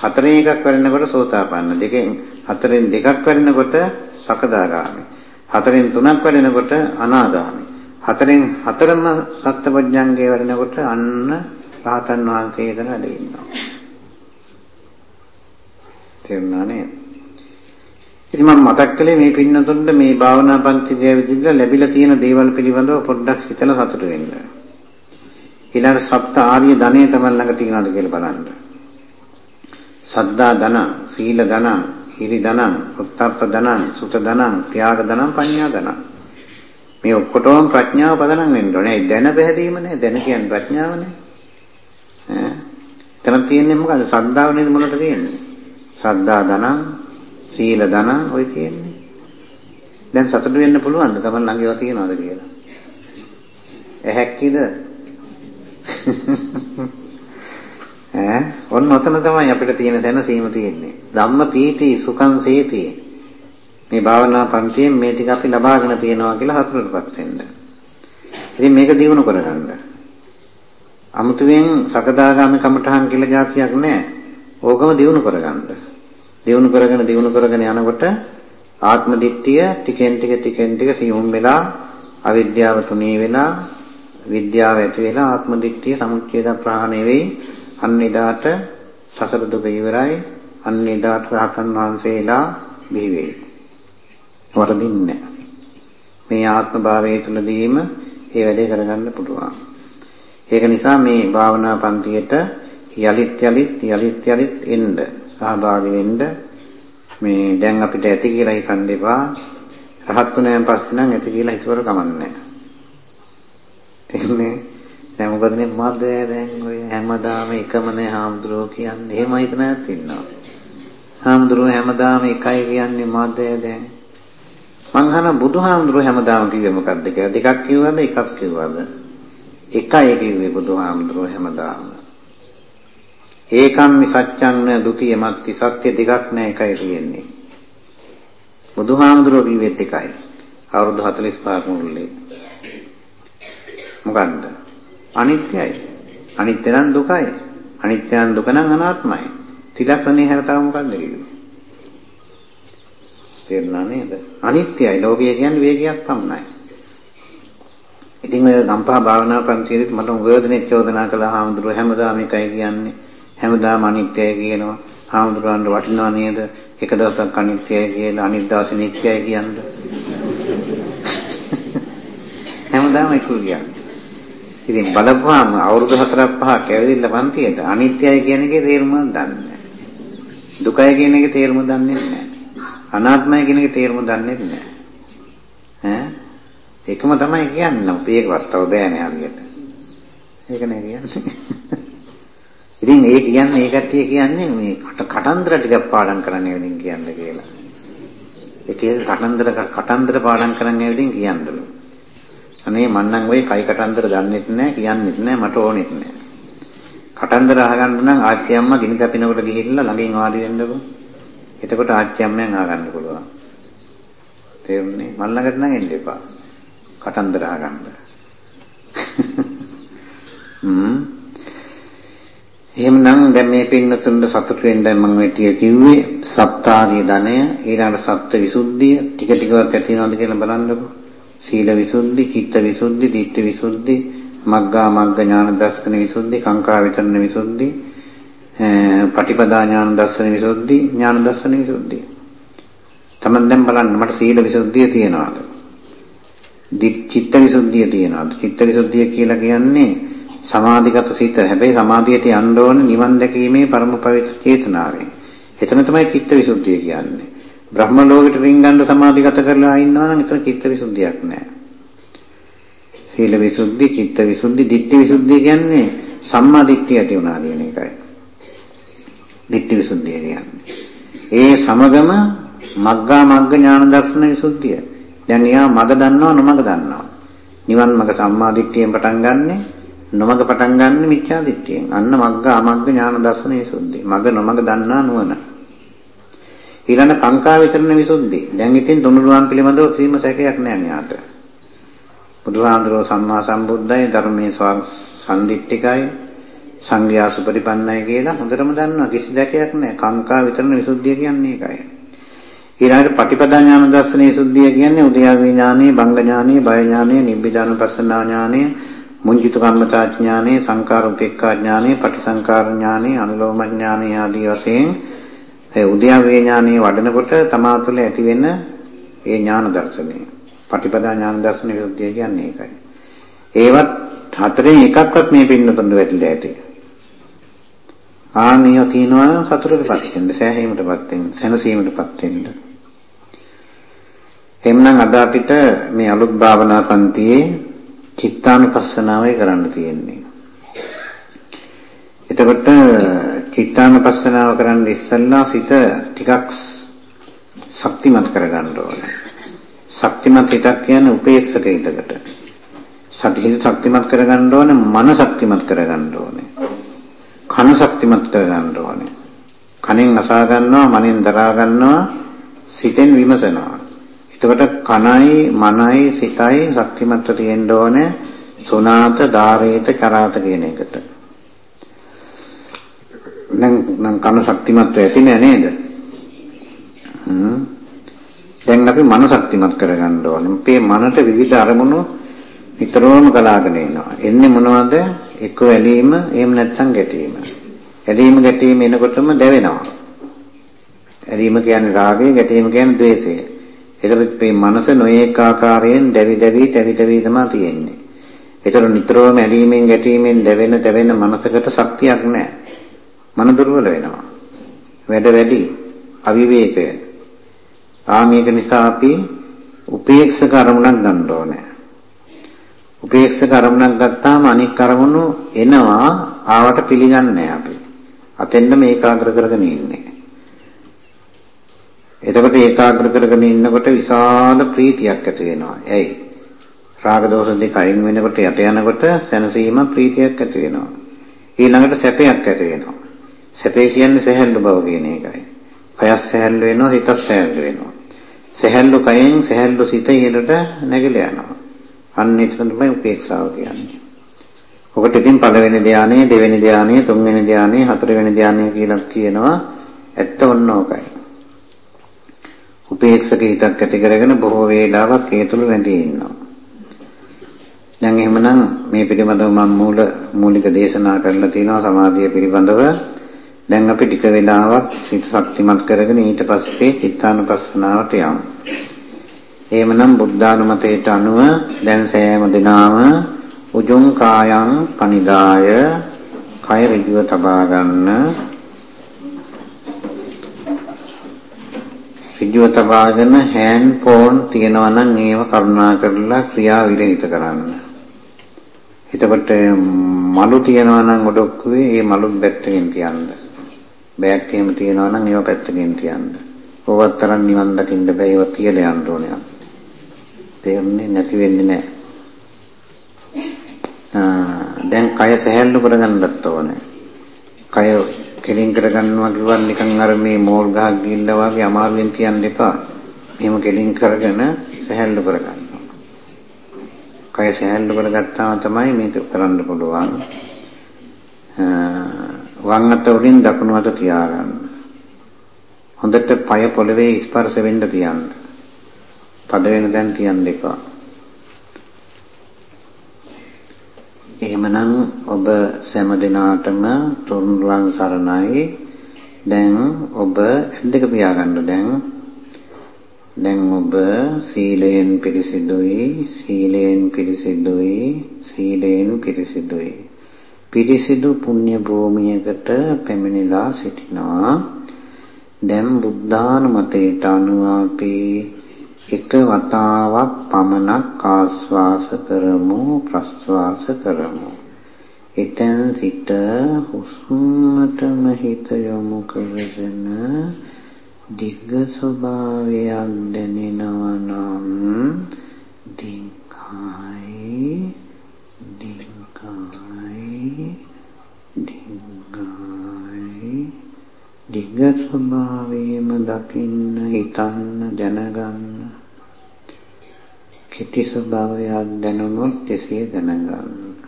හතරෙන් එකක් වැඩෙනකොට සෝතාපන්න දෙකෙන් හතරෙන් දෙකක් වැඩෙනකොට සකදාගාමි හතරෙන් තුනක් වැඩෙනකොට අනාගාමි හතරෙන් හතරම සත්පුජ්ජංගේ වැඩෙනකොට අන්න රහතන් වහන්සේ එතන වැඩ ඉන්නවා තේරුණා නේද ඉතින් මම මතක් කළේ මේ පින්නතුන්ට මේ භාවනා පන්තිය විදිහට ලැබිලා තියෙන දේවල් පිළිබඳව පොඩ්ඩක් හිතලා සතුටු වෙන්න. ඊළඟ සප්ත ආර්ය ධනෙ තමයි ළඟ තියනවාද කියලා බලන්න. සද්දා ධන, සීල ධන, හිරි ධනං, උත්තප්ප ධනං, සුත ධනං, ත්‍යාග ධනං, පඤ්ඤා ධනං. මේ ඔක්කොටම ප්‍රඥාව පදනම් වෙන්න ඕනේ. ඒ දැන පැහැදීම නේ. දැන කියන්නේ ප්‍රඥාවනේ. ඈ. එතන තියෙන්නේ මොකද? සද්ධාව නේද මොනට තියෙන්නේ? සද්ධා ධනං, සීල ධනං ඔය තියෙන්නේ. දැන් සතුට වෙන්න පුළුවන්ද? තමන් ළඟ ඒවා තියනවද කියලා? ඇහැක්කිද? ඈ ඔන්න ඔතන තමයි අපිට තියෙන දැනසීම තියෙන්නේ. ධම්ම පීති සුඛං සේති. මේ භාවනා පන්තියෙන් මේ ටික අපි ලබාගෙන තියෙනවා කියලා හතුරටපත් වෙන්න. ඉතින් මේක දිනු කරගන්න. අමුතුවෙන් සකදාගාමි කමඨහන් කියලා જાතියක් නැහැ. ඕකම දිනු කරගන්න. දිනු කරගෙන දිනු කරගෙන යනකොට ආත්ම දිට්ඨිය ටිකෙන් ටික ටිකෙන් ටික සියුම් වෙලා අවිද්‍යාව තුනී වෙලා විද්‍යාව ඇති වෙලා ආත්ම දිට්ඨිය සමුච්ඡේද ප්‍රහාණය වෙයි අන්න එදාට සසර දුක ඉවරයි. අන්න එදාට රහතන් වහන්සේලා බිහි වෙයි. වරදින්නේ මේ ආත්ම භාවයේ තුලදීම මේ වැඩේ කරගන්න පුළුවන්. ඒක නිසා මේ භාවනා පන්තියට යලිත් යලිත් යලිත් යලිත් එන්න සහභාගී වෙන්න මේ දැන් අපිට ඇති කියලා හිතන්න එපා. රහත් වුණාන් පස්සේ නම් ඇති කියලා හිතුවර කමන්නේ තේරුණේ දැන් මොකද මේ මද? දැන් ඔය හැමදාම එකමනේ හාමුදුරුවෝ කියන්නේ. එහෙම හිතන ඇත් ඉන්නවා? හාමුදුරුවෝ හැමදාම එකයි කියන්නේ මද දැන්. මං අහන බුදුහාමුදුරුවෝ හැමදාම කිව්වේ මොකද්ද කියලා. දෙකක් කිව්වද එකක් කිව්වද? එකයි කිව්වේ බුදුහාමුදුරුවෝ හැමදාම. ඒකම්මි සත්‍යං න ဒ ුතිය මත්ති. සත්‍ය දෙකක් නෑ එකයි තියෙන්නේ. බුදුහාමුදුරුවෝ කිව්වෙත් එකයි. අවුරුදු 45ක මුල්ලේ මොකන්ද? අනිත්‍යයි. අනිත්‍ය නම් දුකයි. අනිත්‍ය නම් දුක නම් අනාත්මයි. තිලක්ෂණේ හැර තව මොකන්ද කිව්වේ තේරුණා නේද? අනිත්‍යයි. ලෝකය කියන්නේ වේගයක් පමණයි. ඉතින් ඔය ගම්පහ භාවනා පන්තියේදී මට උගදෙනෙක් චෝදනා කළා හාමුදුරුවෝ හැමදාම එකයි කියන්නේ. හැමදාම අනිත්‍යයි කියනවා. හාමුදුරුවන්ට වටිනව නේද? එක දවසක් අනිත්‍යයි කියලා අනිත් දවසේ නිට්ටයයි කියන්නේ. හැමදාම ඒක කියන්නේ. ඉතින් බලපුවාම අවුරුදු 4ක් 5ක් ඇවිදින්න පන්තියට අනිත්‍යයි කියන එකේ තේරුම දන්නේ නැහැ. දුකයි කියන එකේ තේරුම දන්නේ නැහැ. අනාත්මයි කියන එකේ තේරුම දන්නේ නැහැ. ඈ? ඒකම තමයි කියන්නේ. නමුත් ඒකවත් තව බෑනේ හරියට. ඒක නෑ කියන්නේ. ඉතින් ඒ කියන්නේ ඒ කට්ටිය කියන්නේ මේ කටන්දර ටිකක් පාඩම් කරන්න වෙනින් කියන්න කියලා. ඒක කටන්දර කටන්දර පාඩම් කරන්න වෙනින් කියන්නලු. අනේ මන්නම් ওই කයි කටන්දර දන්නෙත් නෑ කියන්නෙත් නෑ මට ඕනෙත් නෑ. කටන්දර අහගන්න නම් ආච්චි අම්මා ගිනි කපිනකොට ගිහිල්ලා ළඟින් වාඩි වෙන්නකො. එතකොට ආච්චි අම්මෙන් අහගන්න පුළුවන්. තේරුණේ? මල් ළඟට නම් එන්න එපා. කටන්දර අහගන්න. හ්ම් එහෙමනම් දැන් මේ පින්නතුන්ට සතුට වෙන්න මම ඔය ටික කිව්වේ සත්තාරිය ධනය ඊළඟට සත්ත්ව විසුද්ධිය ටික ටිකවත් ඇති වෙනවද කියලා බලන්නකො සීල විසුද්ධි චිත්ත විසුද්ධි ditthi විසුද්ධි මග්ගා මග්ග ඥාන දර්ශන විසුද්ධි කාංකා විතරණ විසුද්ධි පටිපදා ඥාන දර්ශන විසුද්ධි ඥාන දර්ශන විසුද්ධි තමන් දැන් බලන්න මට සීල විසුද්ධිය තියෙනවාද චිත්ත විසුද්ධිය තියෙනවාද චිත්ත විසුද්ධිය කියලා කියන්නේ සමාධිගත සිත. හැබැයි සමාධියට යන්න ඕන නිවන් දැකීමේ පරම පවිත්‍ර චේතනාවෙන්. එතන තමයි චිත්ත විසුද්ධිය කියන්නේ. බ්‍රහ්ම ලෝකෙට රින්ගන්න සමාධිගත කරලා ඉන්නවා නම් එතන චිත්ත විසුද්ධියක් නෑ. සීල විසුද්ධි, චිත්ත විසුද්ධි, ditthi විසුද්ධිය කියන්නේ සම්මා දිට්ඨිය ඇති වුණා කියන එකයි. ditthi විසුද්ධිය කියන්නේ. ඒ සමගම මග්ගා මග්ග ඥාන දර්ශන විසුද්ධිය. දැන් එයා මග දන්නවා නොමග දන්නවා. නිවන් මග සම්මා දිට්ඨියෙන් පටන් ගන්නනේ නොමග පටන් ගන්න මිච්ඡා දිට්ඨියෙන්. අන්න මග්ග අමග්ග ඥාන දර්ශනයේ සුද්ධි. මග නොමග දන්නා නුවණ. ඊළඟ කාංකා විතරන විසුද්ධි. දැන් ඉතින් තුනුරුවන් පිළිබඳව කිසිම සැකයක් නැහැ න්යාට. බුදුහාඳුරෝ සම්මා සම්බුද්දයි ධර්මයේ සම්දිත්තිකයි සංඝයා සුපරිපන්නයි කියලා හොඳටම දන්නවා කිසි දැකයක් නැහැ. කාංකා විතරන විසුද්ධිය කියන්නේ ඒකයි. ඊළඟට පටිපදා ඥාන දර්ශනයේ සුද්ධිය කියන්නේ උද්‍යාවේ ඥානෙ, බංග ඥානෙ, බය ඥානෙ, නිබ්බිදාන පස්සනා ඥානෙ මුංජිත කම්මතා ඥානෙ, සංකාර උපේක්ඛා ඥානෙ, පටිසංකාර ඥානෙ, අනුලෝම ඥානෙ ආදී වශයෙන් ඒ උද්‍යාවේ ඥානෙ වඩනකොට තමා තුළ ඇති වෙන ඒ ඥාන දර්ශනය. පටිපදා ඥාන දර්ශන විරුද්ධිය කියන්නේ ඒකයි. ඒවත් හතරෙන් එකක්වත් මේ පින්නතුන්ට වැටිලා ඇති. ආනිය තියනවා නම් සතුටටපත් වෙන්න, සෑහීමටපත් වෙන්න, සැනසීමටපත් වෙන්න. එhmenan අද අපිට මේ අලුත් භාවනා පන්තියේ චිත්තානුපස්සනාවයි කරන්න තියෙන්නේ. එතකොට චිත්තානුපස්සනාව කරන්න ඉස්සෙල්ලා සිත ටිකක් ශක්තිමත් කරගන්න ඕනේ. ශක්තිමත් හිතක් කියන්නේ උපේක්ෂක හිතකට. සතිහිත ශක්තිමත් කරගන්න ඕනේ, මන ශක්තිමත් කරගන්න ඕනේ. කන ශක්තිමත් කරගන්න ඕනේ. කනෙන් අසා ගන්නවා, මනෙන් දරා ගන්නවා, සිතෙන් විමසනවා. එතකොට කනයි මනයි සිතයි ශක්තිමත්ව තියෙන්න ඕනේ සුනාත ධාරේත කරාත කියන එකට. නම් නම් කන ශක්තිමත්ව ඇති නෑ නේද? හ්ම්. දැන් අපි මන ශක්තිමත් කරගන්න ඕනේ. මේ මනට විවිධ අරමුණු නිතරම ගලාගෙන එනවා. එන්නේ මොනවද? එක්ක ඇලීම, එහෙම නැත්නම් ගැටීම. ඇලීම ගැටීම එනකොටම දැවෙනවා. ඇලීම කියන්නේ රාගය, ගැටීම කියන්නේ ද්වේෂය. ඒතර මේ මනස නොඒක ආකාරයෙන් දැවි දැවි තැවි තැවි තමයි තියෙන්නේ. ඒතර නිතරම ඇලීමෙන් ගැටීමෙන් දැවෙන දැවෙන මනසකට ශක්තියක් නැහැ. මන දුර්වල වෙනවා. වැඩ වැඩි අවිවේකය. ආ මේක නිසා අපි උපේක්ෂක අරමුණක් ගන්න ඕනේ. උපේක්ෂක අරමුණක් ගත්තාම අනික් අරමුණු එනවා ආවට පිළිගන්නේ අපි. අතෙන්ද මේකාග්‍ර කරගෙන ඉන්නේ. එතකොට ඒකාග්‍ර කරගෙන ඉන්නකොට විශාල ප්‍රීතියක් ඇති වෙනවා. ඇයි? රාග දෝෂ දෙක අයින් වෙනකොට යට යනකොට සැනසීම ප්‍රීතියක් ඇති වෙනවා. ඊළඟට සැපයක් ඇති වෙනවා. සැපේ කියන්නේ සැහැල්ලු බව කියන එකයි. කයස් සැහැල්ලු වෙනවා, හිතත් සැහැල්ලු වෙනවා. සැහැල්ලු කයෙන් සැහැල්ලු සිත ඉහළට නැගිලා යනවා. අන්න ඒක තමයි උපේක්ෂාව කියන්නේ. ඔකට ඉතින් පළවෙනි ධානයේ, දෙවෙනි ධානයේ, තුන්වෙනි ධානයේ, හතරවෙනි ධානයේ කියලා කියනවා. ඇත්ත ඔන්න ඕකයි. උපේක්ෂක හිතක් ඇති කරගෙන බොහෝ වේලාවක් ඒ තුල රැඳී ඉන්නවා. දැන් එහෙමනම් මේ පිළිබඳව මම මූල මූලික දේශනා කරලා තිනවා සමාධිය පිළිබඳව. දැන් අපි ටික වෙලාවක් හිත ශක්තිමත් කරගෙන ඊට පස්සේ චිත්තානුපස්සනාවට යමු. එහෙමනම් බුද්ධානුමතයට අනුව දැන් සෑම දිනාම උජුං කායං පනිදාය කය ඍජුව තබා ගන්න ඍජුව තබාගෙන හෑන්ඩ් ෆෝන් තියනවා නම් ඒව කරුණා කරලා ක්‍රියා විරහිත කරන්න. එතකොට මලු තියනවා නම් ඔඩොක්කුවේ ඒ මලුත් පැත්තකින් තියන්න. බෑග් එහෙම තියනවා නම් ඒව පැත්තකින් තියන්න. ඕවත් තරම් නිවන් දකින්න බෑ ඒව තියලා යන්න ඕනේ. තේරුනේ නැති වෙන්නේ නැහැ. දැන් කය සැහැල්ලු කරගන්නත් ඕනේ. කය කෙලින් කරගන්නවා කිව්වන් නිකන් අර මේ මෝල් ගහක් ගිල්ලා වගේ අමාරුවෙන් තියන්න එපා. එහෙම කෙලින් කරගෙන සැහැල්ලු කරගන්න. කය සැහැල්ලු කරගත්තාම තමයි මේක කරන්න පුළුවන්. වම් අත උඩින් දකුණු අත තියාගන්න. හොඳට පය පොළවේ ස්පර්ශ වෙන්න තියන්න. පද වෙන දැන් තියන්න එපා. එහෙමනම් ඔබ සෑම දිනාටම තුන්වන් සරණයි. දැන් ඔබ දෙක පියාගන්න දැන් දැන් ඔබ සීලයෙන් පිරිසිදුයි සීලයෙන් පිරිසිදුයි සීලයෙන් පිරිසිදුයි පිරිසිදු පුණ්‍ය භූමියකට පැමිණිලා සිටිනවා. දැන් බුද්ධානුමතයට අනුව අපි එක වතාවක් පමණක් ආස්වාස කරමු ප්‍රස්වාස කරමු. එතෙන් සිට හුස්මටම හිත යොමු කරගෙන දිග්ග ස්වභාවයක් දැනෙනවා නම් දිග්ගයි දිග්ගයි. දිග්ගයි දිග්ග ස්වභාවයම දකින්න හිතන්න දැනගන්න. කෙටි ස්වභාවයක් දැනුනොත් එසේ දැනගන්න.